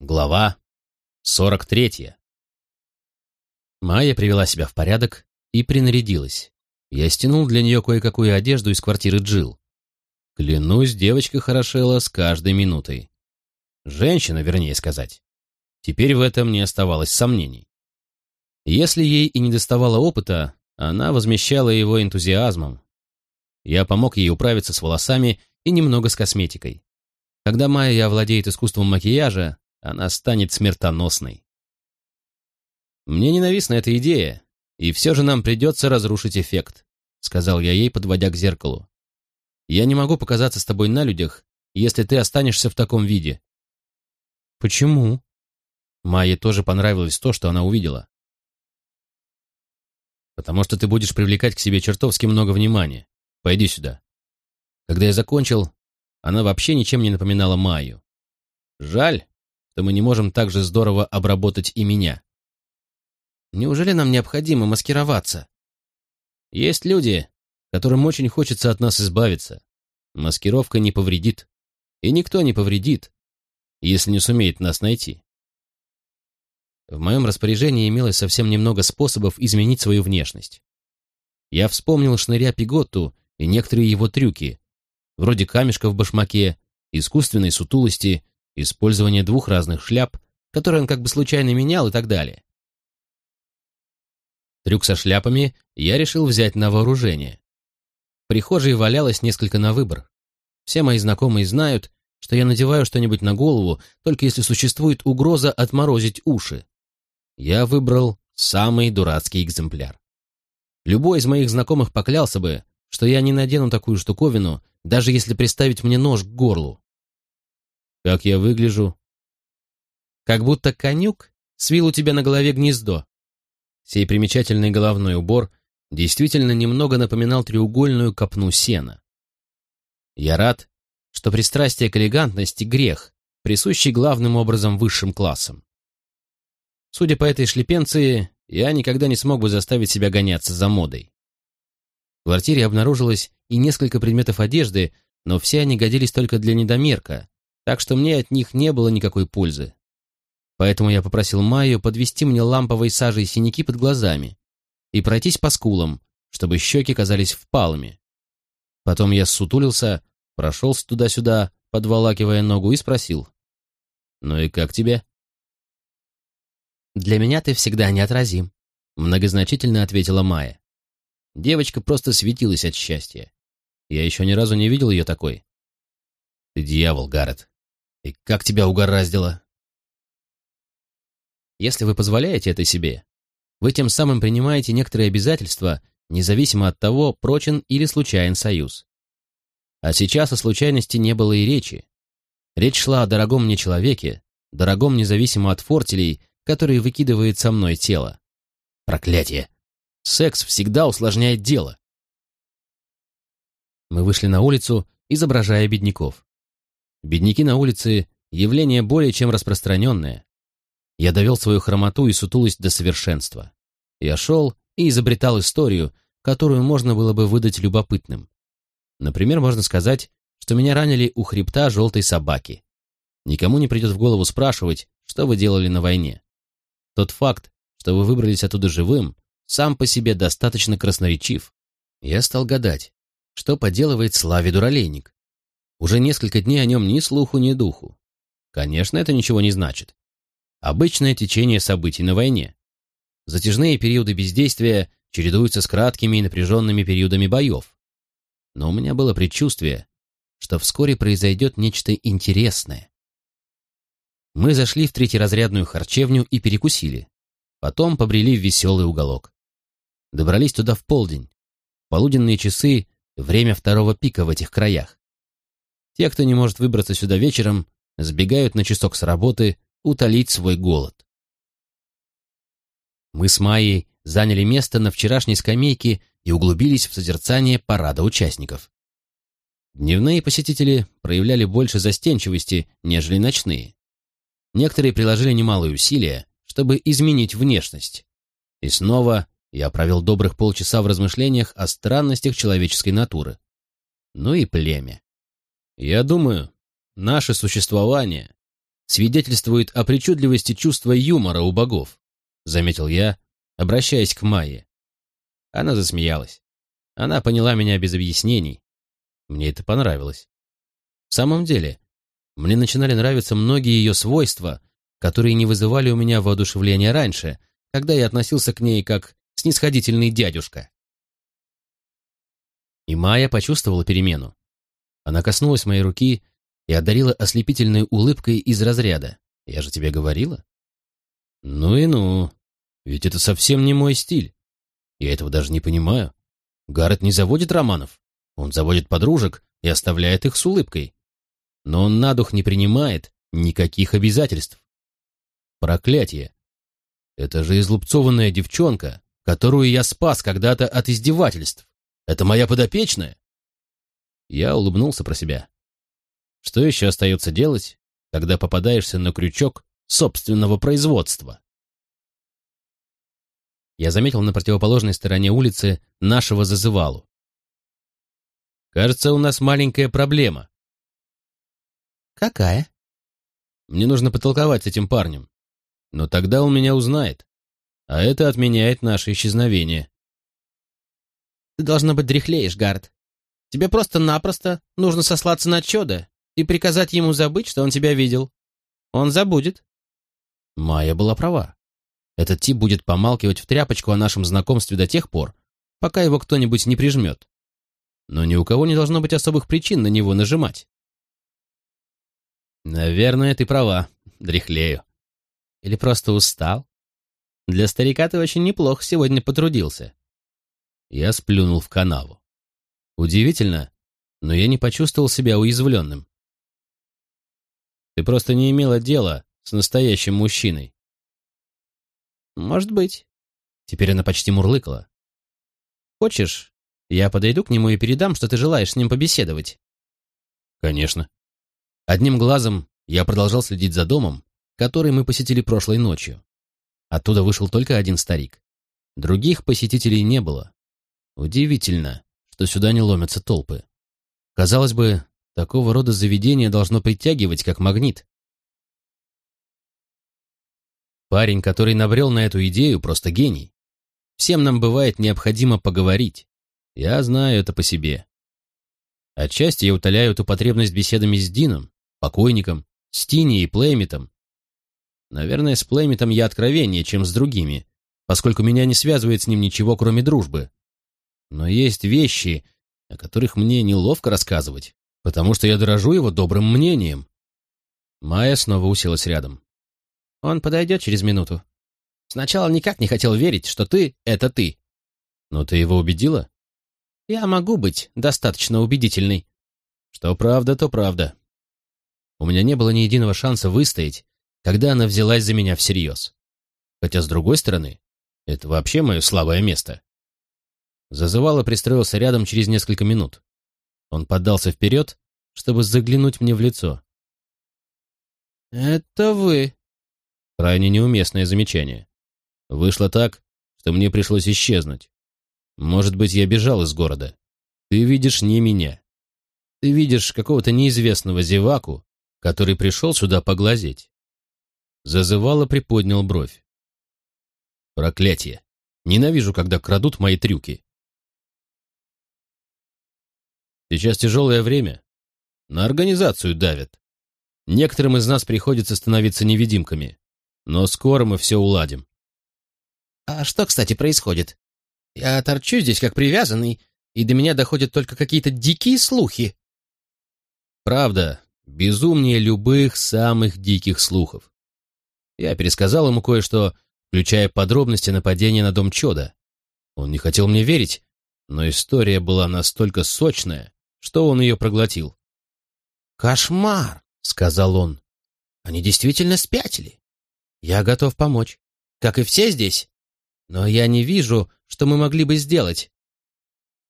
Глава 43. Майя привела себя в порядок и принарядилась. Я стянул для нее кое-какую одежду из квартиры Джил. Клянусь, девочка хорошела с каждой минутой. Женщина, вернее сказать. Теперь в этом не оставалось сомнений. Если ей и не доставало опыта, она возмещала его энтузиазмом. Я помог ей управиться с волосами и немного с косметикой. Когда Майя овладеет искусством макияжа, она станет смертоносной. «Мне ненавистна эта идея, и все же нам придется разрушить эффект», сказал я ей, подводя к зеркалу. «Я не могу показаться с тобой на людях, если ты останешься в таком виде». «Почему?» Майе тоже понравилось то, что она увидела. «Потому что ты будешь привлекать к себе чертовски много внимания. Пойди сюда». Когда я закончил, она вообще ничем не напоминала Майю. Жаль, что мы не можем так же здорово обработать и меня. Неужели нам необходимо маскироваться? Есть люди, которым очень хочется от нас избавиться. Маскировка не повредит. И никто не повредит, если не сумеет нас найти. В моем распоряжении имелось совсем немного способов изменить свою внешность. Я вспомнил шныря Пиготту и некоторые его трюки, вроде камешка в башмаке, искусственной сутулости, использования двух разных шляп, которые он как бы случайно менял и так далее. Трюк со шляпами я решил взять на вооружение. В прихожей валялось несколько на выбор. Все мои знакомые знают, что я надеваю что-нибудь на голову, только если существует угроза отморозить уши. Я выбрал самый дурацкий экземпляр. Любой из моих знакомых поклялся бы, что я не надену такую штуковину, даже если приставить мне нож к горлу. Как я выгляжу? Как будто конюк свил у тебя на голове гнездо. Сей примечательный головной убор действительно немного напоминал треугольную копну сена. Я рад, что пристрастие к элегантности — грех, присущий главным образом высшим классам. Судя по этой шлепенции, я никогда не смог бы заставить себя гоняться за модой. В квартире обнаружилось и несколько предметов одежды, но все они годились только для недомерка, так что мне от них не было никакой пользы. Поэтому я попросил Майю подвести мне ламповой сажей синяки под глазами и пройтись по скулам, чтобы щеки казались впалыми. Потом я ссутулился, прошелся туда-сюда, подволакивая ногу, и спросил. «Ну и как тебе?» «Для меня ты всегда неотразим», — многозначительно ответила Майя. Девочка просто светилась от счастья. Я еще ни разу не видел ее такой. Ты дьявол, Гаррет. И как тебя угораздило? Если вы позволяете это себе, вы тем самым принимаете некоторые обязательства, независимо от того, прочен или случайен союз. А сейчас о случайности не было и речи. Речь шла о дорогом мне человеке, дорогом независимо от фортелей, которые выкидывает со мной тело. Проклятие! Секс всегда усложняет дело. Мы вышли на улицу, изображая бедняков. Бедняки на улице — явление более чем распространенное. Я довел свою хромоту и сутулость до совершенства. Я шел и изобретал историю, которую можно было бы выдать любопытным. Например, можно сказать, что меня ранили у хребта желтой собаки. Никому не придет в голову спрашивать, что вы делали на войне. Тот факт, что вы выбрались оттуда живым, сам по себе достаточно красноречив. Я стал гадать, что поделывает Славе Дуралейник. Уже несколько дней о нем ни слуху, ни духу. Конечно, это ничего не значит. Обычное течение событий на войне. Затяжные периоды бездействия чередуются с краткими и напряженными периодами боев. Но у меня было предчувствие, что вскоре произойдет нечто интересное. Мы зашли в третьеразрядную харчевню и перекусили. Потом побрели в веселый уголок. Добрались туда в полдень. Полуденные часы — время второго пика в этих краях. Те, кто не может выбраться сюда вечером, сбегают на часок с работы утолить свой голод. Мы с Майей заняли место на вчерашней скамейке и углубились в созерцание парада участников. Дневные посетители проявляли больше застенчивости, нежели ночные. Некоторые приложили немалые усилия, чтобы изменить внешность. И снова я провел добрых полчаса в размышлениях о странностях человеческой натуры. Ну и племя. Я думаю, наше существование свидетельствует о причудливости чувства юмора у богов, заметил я, обращаясь к Майе. Она засмеялась. Она поняла меня без объяснений. Мне это понравилось. В самом деле, мне начинали нравиться многие ее свойства, которые не вызывали у меня воодушевления раньше, когда я относился к ней как снисходительный дядюшка. И Майя почувствовала перемену. Она коснулась моей руки и одарила ослепительной улыбкой из разряда. «Я же тебе говорила?» «Ну и ну, ведь это совсем не мой стиль. Я этого даже не понимаю. Гаррет не заводит романов. Он заводит подружек и оставляет их с улыбкой. Но он на дух не принимает никаких обязательств. Проклятие! Это же излупцованная девчонка, которую я спас когда-то от издевательств. Это моя подопечная. Я улыбнулся про себя. Что еще остается делать, когда попадаешься на крючок собственного производства? Я заметил на противоположной стороне улицы нашего зазывалу. Кажется, у нас маленькая проблема. Какая? Мне нужно потолковать с этим парнем. Но тогда он меня узнает. А это отменяет наше исчезновение. Ты, должно быть, дряхлеешь, Гард. Тебе просто-напросто нужно сослаться на Чода и приказать ему забыть, что он тебя видел. Он забудет. Майя была права. Этот тип будет помалкивать в тряпочку о нашем знакомстве до тех пор, пока его кто-нибудь не прижмет. Но ни у кого не должно быть особых причин на него нажимать. Наверное, ты права, дряхлею. Или просто устал? Для старика ты очень неплохо сегодня потрудился. Я сплюнул в канаву. Удивительно, но я не почувствовал себя уязвленным. Ты просто не имела дела с настоящим мужчиной. Может быть. Теперь она почти мурлыкала. Хочешь, я подойду к нему и передам, что ты желаешь с ним побеседовать? Конечно. Одним глазом я продолжал следить за домом, который мы посетили прошлой ночью. Оттуда вышел только один старик. Других посетителей не было. Удивительно, что сюда не ломятся толпы. Казалось бы, такого рода заведение должно притягивать, как магнит. Парень, который набрел на эту идею, просто гений. Всем нам бывает необходимо поговорить. Я знаю это по себе. Отчасти я утоляю эту потребность беседами с Дином, покойником, с Тини и Плеймитом. Наверное, с Плеймитом я откровеннее, чем с другими, поскольку меня не связывает с ним ничего, кроме дружбы. Но есть вещи, о которых мне неловко рассказывать, потому что я дорожу его добрым мнением. Майя снова уселась рядом. Он подойдет через минуту. Сначала никак не хотел верить, что ты — это ты. Но ты его убедила? Я могу быть достаточно убедительной. Что правда, то правда. У меня не было ни единого шанса выстоять, когда она взялась за меня всерьез. Хотя, с другой стороны, это вообще мое слабое место. Зазывало пристроился рядом через несколько минут. Он поддался вперед, чтобы заглянуть мне в лицо. «Это вы?» Крайне неуместное замечание. Вышло так, что мне пришлось исчезнуть. Может быть, я бежал из города. Ты видишь не меня. Ты видишь какого-то неизвестного зеваку, который пришел сюда поглазеть. Зазывало приподнял бровь. Проклятие! Ненавижу, когда крадут мои трюки. Сейчас тяжелое время. На организацию давят. Некоторым из нас приходится становиться невидимками. Но скоро мы все уладим. А что, кстати, происходит? Я торчу здесь как привязанный, и до меня доходят только какие-то дикие слухи. Правда, безумнее любых самых диких слухов. Я пересказал ему кое-что, включая подробности нападения на дом Чода. Он не хотел мне верить, но история была настолько сочная, что он ее проглотил. «Кошмар!» — сказал он. «Они действительно спятили. Я готов помочь, как и все здесь. Но я не вижу, что мы могли бы сделать».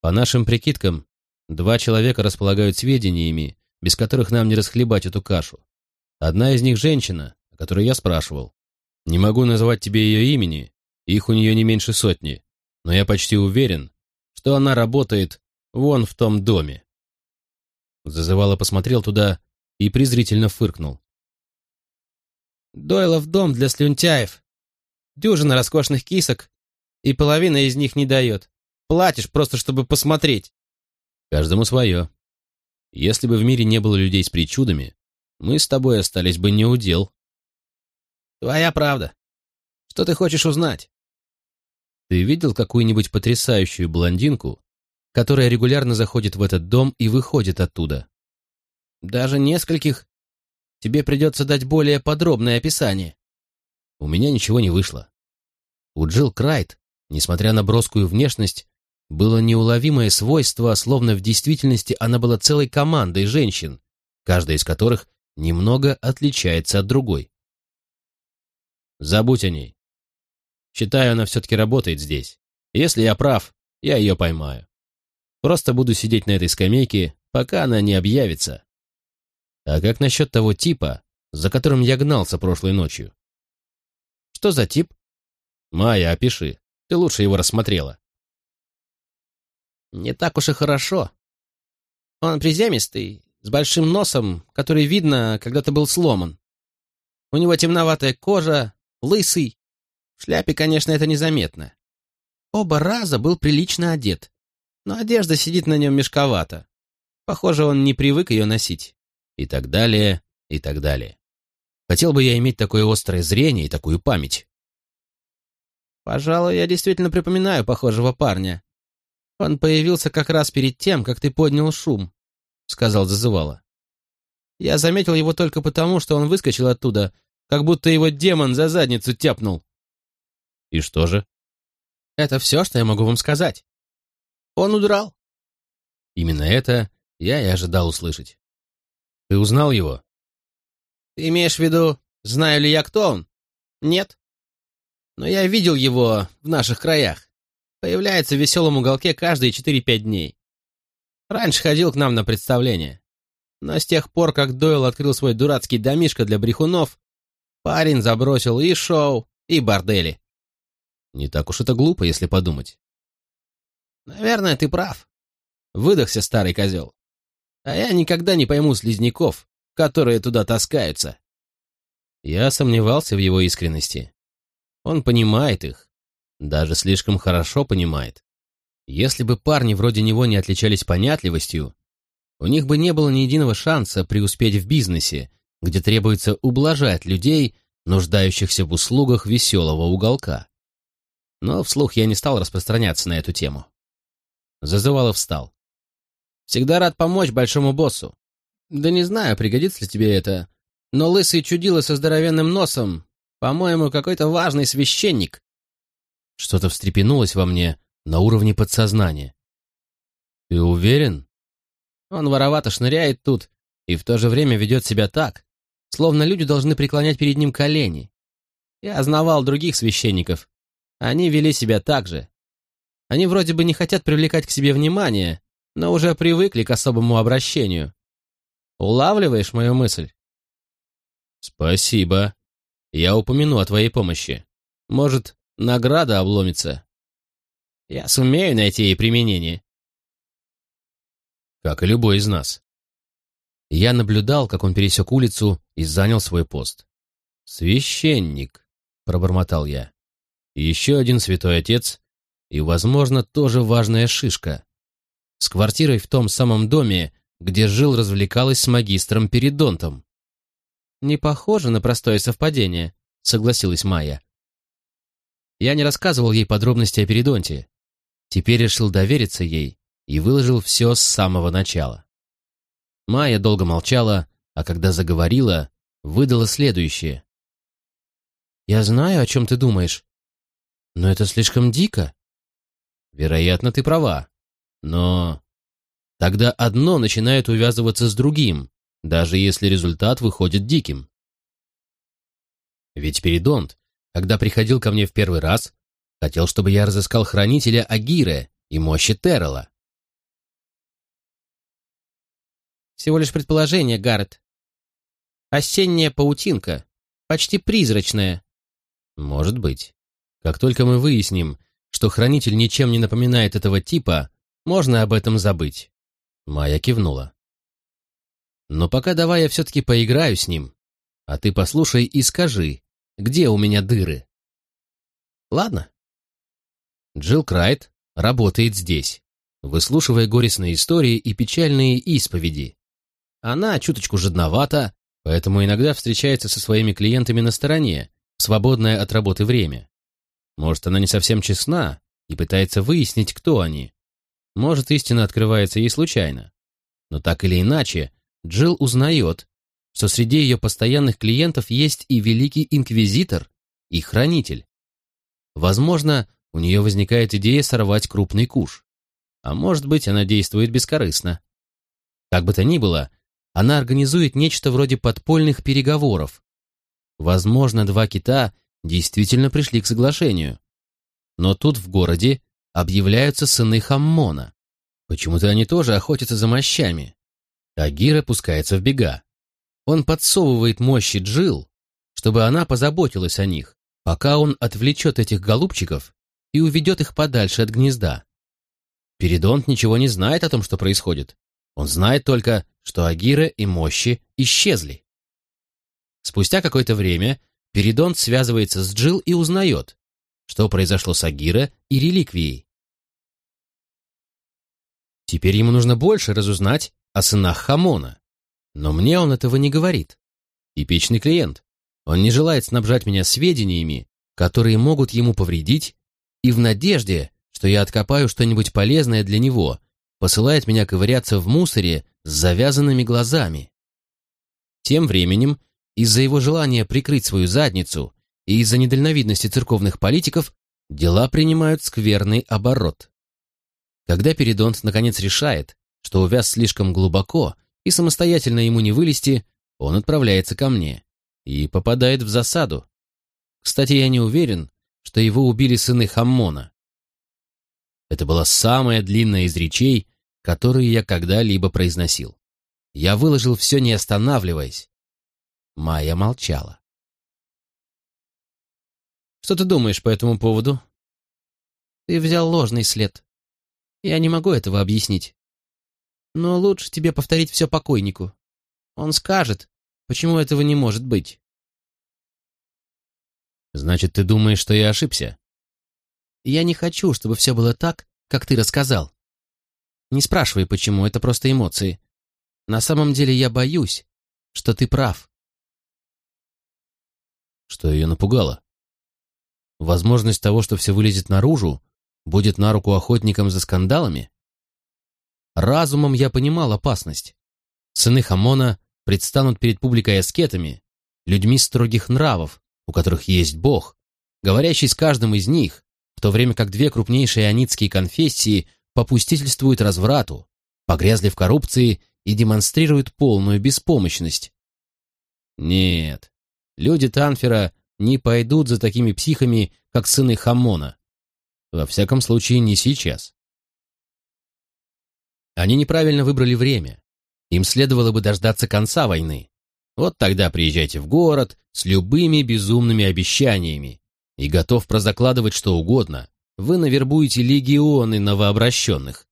По нашим прикидкам, два человека располагают сведениями, без которых нам не расхлебать эту кашу. Одна из них женщина, о которой я спрашивал. Не могу называть тебе ее имени, их у нее не меньше сотни, но я почти уверен, что она работает вон в том доме. Зазывало посмотрел туда и презрительно фыркнул. Дойлов дом для слюнтяев. Дюжина роскошных кисок, и половина из них не дает. Платишь просто, чтобы посмотреть. Каждому свое. Если бы в мире не было людей с причудами, мы с тобой остались бы не у дел. Твоя правда. Что ты хочешь узнать? Ты видел какую-нибудь потрясающую блондинку, которая регулярно заходит в этот дом и выходит оттуда? Даже нескольких. Тебе придется дать более подробное описание. У меня ничего не вышло. У Джилл Крайт, несмотря на броскую внешность, было неуловимое свойство, словно в действительности она была целой командой женщин, каждая из которых немного отличается от другой. Забудь о ней. Считаю, она все-таки работает здесь. Если я прав, я ее поймаю. Просто буду сидеть на этой скамейке, пока она не объявится. А как насчет того типа, за которым я гнался прошлой ночью? Что за тип? Майя, опиши. Ты лучше его рассмотрела. Не так уж и хорошо. Он приземистый, с большим носом, который, видно, когда-то был сломан. У него темноватая кожа, лысый. В шляпе, конечно, это незаметно. Оба раза был прилично одет, но одежда сидит на нем мешковато. Похоже, он не привык ее носить. И так далее, и так далее. Хотел бы я иметь такое острое зрение и такую память. Пожалуй, я действительно припоминаю похожего парня. Он появился как раз перед тем, как ты поднял шум, — сказал зазывало. Я заметил его только потому, что он выскочил оттуда, как будто его демон за задницу тяпнул. И что же? Это все, что я могу вам сказать. Он удрал. Именно это я и ожидал услышать. Ты узнал его? Ты имеешь в виду, знаю ли я, кто он? Нет. Но я видел его в наших краях. Появляется в веселом уголке каждые 4-5 дней. Раньше ходил к нам на представление. Но с тех пор, как Дойл открыл свой дурацкий домишко для брехунов, Парень забросил и шоу, и бордели. Не так уж это глупо, если подумать. Наверное, ты прав. Выдохся, старый козел. А я никогда не пойму слизняков, которые туда таскаются. Я сомневался в его искренности. Он понимает их. Даже слишком хорошо понимает. Если бы парни вроде него не отличались понятливостью, у них бы не было ни единого шанса преуспеть в бизнесе, где требуется ублажать людей, нуждающихся в услугах веселого уголка. Но вслух я не стал распространяться на эту тему. Зазывалов встал. «Всегда рад помочь большому боссу. Да не знаю, пригодится ли тебе это, но лысый чудило со здоровенным носом, по-моему, какой-то важный священник». Что-то встрепенулось во мне на уровне подсознания. «Ты уверен?» Он воровато шныряет тут и в то же время ведет себя так, словно люди должны преклонять перед ним колени. Я знавал других священников. Они вели себя так же. Они вроде бы не хотят привлекать к себе внимание, но уже привыкли к особому обращению. Улавливаешь мою мысль? Спасибо. Я упомяну о твоей помощи. Может, награда обломится? Я сумею найти ей применение. Как и любой из нас. Я наблюдал, как он пересек улицу и занял свой пост. «Священник», — пробормотал я. «Еще один святой отец и, возможно, тоже важная шишка. С квартирой в том самом доме, где жил, развлекалась с магистром Перидонтом». «Не похоже на простое совпадение», — согласилась Майя. Я не рассказывал ей подробности о Перидонте. Теперь решил довериться ей и выложил все с самого начала. Майя долго молчала, а когда заговорила, выдала следующее. «Я знаю, о чем ты думаешь, но это слишком дико». «Вероятно, ты права, но...» Тогда одно начинает увязываться с другим, даже если результат выходит диким. Ведь Перидонт, когда приходил ко мне в первый раз, хотел, чтобы я разыскал хранителя Агире и мощи Террела. Всего лишь предположение, Гаррет. Осенняя паутинка. Почти призрачная. Может быть. Как только мы выясним, что хранитель ничем не напоминает этого типа, можно об этом забыть. Майя кивнула. Но пока давай я все-таки поиграю с ним. А ты послушай и скажи, где у меня дыры. Ладно. Джилл Крайт работает здесь, выслушивая горестные истории и печальные исповеди. Она чуточку жадновата, поэтому иногда встречается со своими клиентами на стороне, в свободное от работы время. Может, она не совсем честна и пытается выяснить, кто они. Может, истина открывается ей случайно. Но так или иначе, Джилл узнает, что среди ее постоянных клиентов есть и великий инквизитор, и хранитель. Возможно, у нее возникает идея сорвать крупный куш. А может быть, она действует бескорыстно. Как бы то ни было, она организует нечто вроде подпольных переговоров. Возможно, два кита действительно пришли к соглашению. Но тут в городе объявляются сыны Хаммона. Почему-то они тоже охотятся за мощами. Агира пускается в бега. Он подсовывает мощи Джил, чтобы она позаботилась о них, пока он отвлечет этих голубчиков и уведет их подальше от гнезда. Передонт ничего не знает о том, что происходит. Он знает только, что Агира и мощи исчезли. Спустя какое-то время Передонт связывается с Джил и узнает, что произошло с Агира и реликвией. Теперь ему нужно больше разузнать о сынах Хамона. Но мне он этого не говорит. Типичный клиент. Он не желает снабжать меня сведениями, которые могут ему повредить, и в надежде, что я откопаю что-нибудь полезное для него, посылает меня ковыряться в мусоре с завязанными глазами. Тем временем, из-за его желания прикрыть свою задницу и из-за недальновидности церковных политиков, дела принимают скверный оборот. Когда Передонт наконец решает, что увяз слишком глубоко и самостоятельно ему не вылезти, он отправляется ко мне и попадает в засаду. Кстати, я не уверен, что его убили сыны Хаммона. Это была самая длинная из речей, которые я когда-либо произносил. Я выложил все, не останавливаясь. Майя молчала. «Что ты думаешь по этому поводу?» «Ты взял ложный след. Я не могу этого объяснить. Но лучше тебе повторить все покойнику. Он скажет, почему этого не может быть». «Значит, ты думаешь, что я ошибся?» «Я не хочу, чтобы все было так, как ты рассказал. Не спрашивай, почему, это просто эмоции. На самом деле я боюсь, что ты прав». Что ее напугало? Возможность того, что все вылезет наружу, будет на руку охотникам за скандалами? Разумом я понимал опасность. Сыны Хамона предстанут перед публикой аскетами, людьми строгих нравов, у которых есть Бог, говорящий с каждым из них, в то время как две крупнейшие анитские конфессии попустительствуют разврату, погрязли в коррупции и демонстрируют полную беспомощность. Нет, люди Танфера не пойдут за такими психами, как сыны Хамона. Во всяком случае, не сейчас. Они неправильно выбрали время. Им следовало бы дождаться конца войны. Вот тогда приезжайте в город с любыми безумными обещаниями. И готов прозакладывать что угодно. Вы навербуете легионы новообращенных.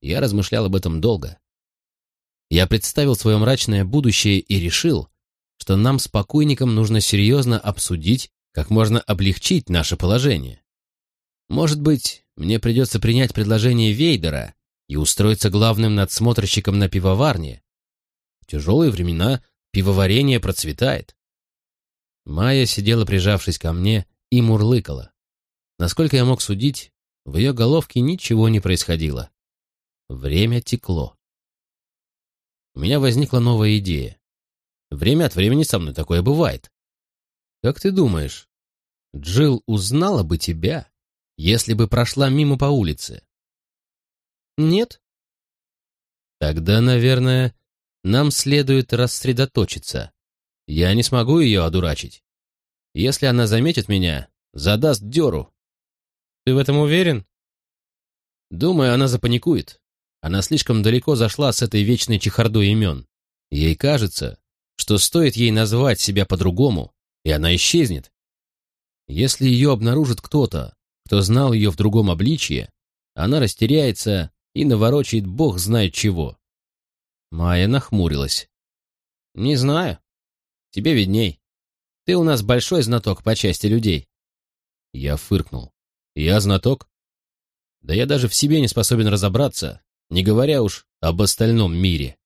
Я размышлял об этом долго. Я представил свое мрачное будущее и решил, что нам с покойником нужно серьезно обсудить, как можно облегчить наше положение. Может быть, мне придется принять предложение Вейдера и устроиться главным надсмотрщиком на пивоварне. В тяжелые времена пивоварение процветает. Майя сидела, прижавшись ко мне, и мурлыкала. Насколько я мог судить, в ее головке ничего не происходило. Время текло. У меня возникла новая идея. Время от времени со мной такое бывает. Как ты думаешь, Джилл узнала бы тебя, если бы прошла мимо по улице? Нет? Тогда, наверное, нам следует рассредоточиться. Я не смогу ее одурачить. Если она заметит меня, задаст дёру. Ты в этом уверен? Думаю, она запаникует. Она слишком далеко зашла с этой вечной чехардой имен. Ей кажется, что стоит ей назвать себя по-другому, и она исчезнет. Если ее обнаружит кто-то, кто знал ее в другом обличье, она растеряется и наворочает бог знает чего. Майя нахмурилась. «Не знаю. Тебе видней. Ты у нас большой знаток по части людей. Я фыркнул. Я знаток? Да я даже в себе не способен разобраться, не говоря уж об остальном мире.